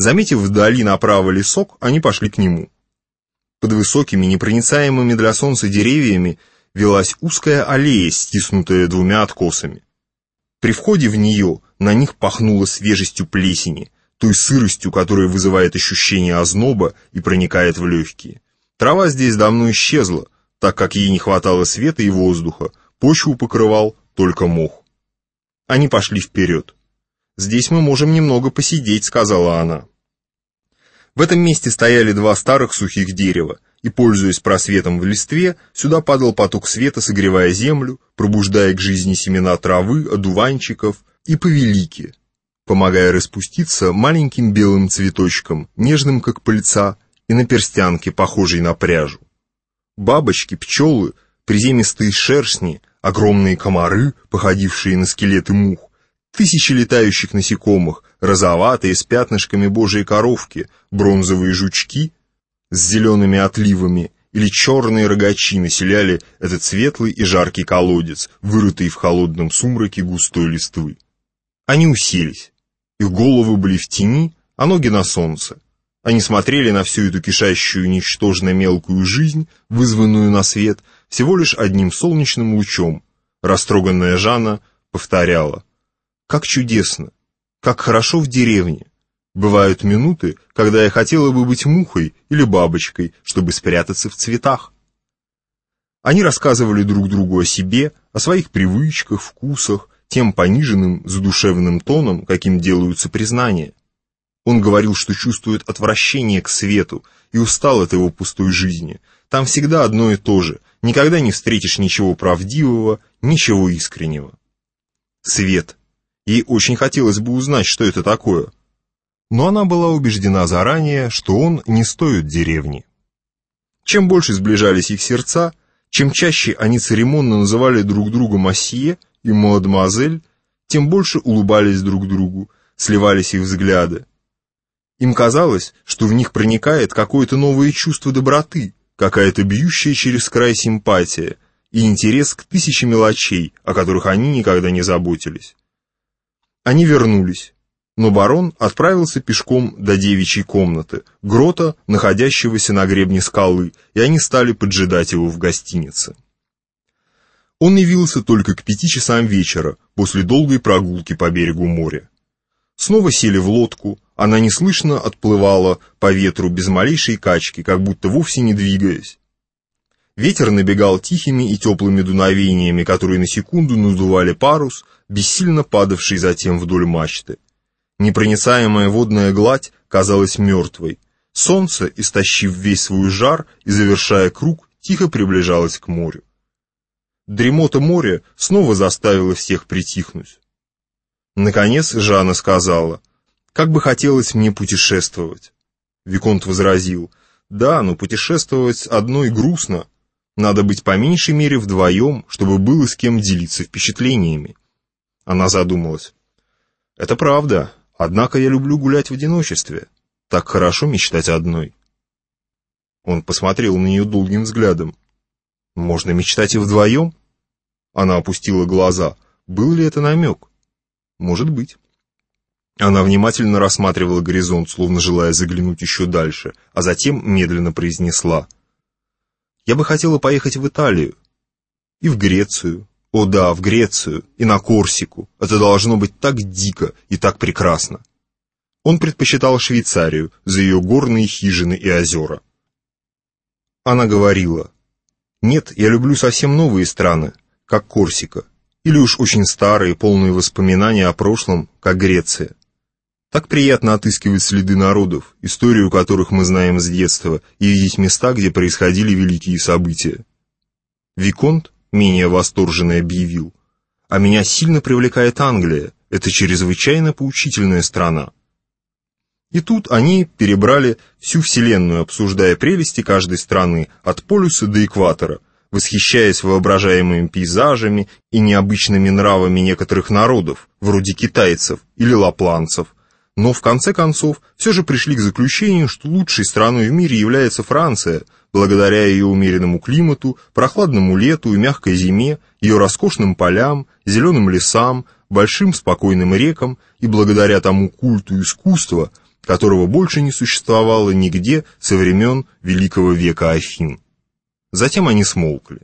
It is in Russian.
Заметив вдали направо лесок, они пошли к нему. Под высокими, непроницаемыми для солнца деревьями велась узкая аллея, стиснутая двумя откосами. При входе в нее на них пахнуло свежестью плесени, той сыростью, которая вызывает ощущение озноба и проникает в легкие. Трава здесь давно исчезла, так как ей не хватало света и воздуха, почву покрывал только мох. Они пошли вперед. «Здесь мы можем немного посидеть», — сказала она. В этом месте стояли два старых сухих дерева, и, пользуясь просветом в листве, сюда падал поток света, согревая землю, пробуждая к жизни семена травы, одуванчиков и повелики, помогая распуститься маленьким белым цветочком, нежным как пыльца, и на перстянке, похожей на пряжу. Бабочки, пчелы, приземистые шершни, огромные комары, походившие на скелеты мух, Тысячи летающих насекомых, розоватые, с пятнышками божьей коровки, бронзовые жучки с зелеными отливами или черные рогачи населяли этот светлый и жаркий колодец, вырытый в холодном сумраке густой листвы. Они уселись. Их головы были в тени, а ноги на солнце. Они смотрели на всю эту кишащую ничтожно мелкую жизнь, вызванную на свет, всего лишь одним солнечным лучом. Растроганная Жанна повторяла — как чудесно! Как хорошо в деревне! Бывают минуты, когда я хотела бы быть мухой или бабочкой, чтобы спрятаться в цветах. Они рассказывали друг другу о себе, о своих привычках, вкусах, тем пониженным, задушевным тоном, каким делаются признания. Он говорил, что чувствует отвращение к свету и устал от его пустой жизни. Там всегда одно и то же, никогда не встретишь ничего правдивого, ничего искреннего. Свет. Ей очень хотелось бы узнать, что это такое. Но она была убеждена заранее, что он не стоит деревни. Чем больше сближались их сердца, чем чаще они церемонно называли друг друга «масье» и «мадемуазель», тем больше улыбались друг другу, сливались их взгляды. Им казалось, что в них проникает какое-то новое чувство доброты, какая-то бьющая через край симпатия и интерес к тысяче мелочей, о которых они никогда не заботились. Они вернулись, но барон отправился пешком до девичьей комнаты, грота, находящегося на гребне скалы, и они стали поджидать его в гостинице. Он явился только к пяти часам вечера, после долгой прогулки по берегу моря. Снова сели в лодку, она неслышно отплывала по ветру без малейшей качки, как будто вовсе не двигаясь. Ветер набегал тихими и теплыми дуновениями, которые на секунду надували парус, бессильно падавший затем вдоль мачты. Непроницаемая водная гладь казалась мертвой. Солнце, истощив весь свой жар и завершая круг, тихо приближалось к морю. Дремота моря снова заставила всех притихнуть. Наконец Жанна сказала, «Как бы хотелось мне путешествовать». Виконт возразил, «Да, но путешествовать одной грустно, надо быть по меньшей мере вдвоем, чтобы было с кем делиться впечатлениями. Она задумалась. Это правда, однако я люблю гулять в одиночестве. Так хорошо мечтать одной. Он посмотрел на нее долгим взглядом. Можно мечтать и вдвоем? Она опустила глаза. Был ли это намек? Может быть. Она внимательно рассматривала горизонт, словно желая заглянуть еще дальше, а затем медленно произнесла — я бы хотела поехать в Италию и в Грецию. О да, в Грецию и на Корсику. Это должно быть так дико и так прекрасно. Он предпочитал Швейцарию за ее горные хижины и озера. Она говорила, «Нет, я люблю совсем новые страны, как Корсика, или уж очень старые, полные воспоминаний о прошлом, как Греция. Так приятно отыскивать следы народов, историю которых мы знаем с детства, и видеть места, где происходили великие события. Виконт, менее восторженно объявил, а меня сильно привлекает Англия, это чрезвычайно поучительная страна. И тут они перебрали всю вселенную, обсуждая прелести каждой страны, от полюса до экватора, восхищаясь воображаемыми пейзажами и необычными нравами некоторых народов, вроде китайцев или лапланцев, но в конце концов все же пришли к заключению, что лучшей страной в мире является Франция, благодаря ее умеренному климату, прохладному лету и мягкой зиме, ее роскошным полям, зеленым лесам, большим спокойным рекам и благодаря тому культу искусства, которого больше не существовало нигде со времен Великого века Афин. Затем они смолкли.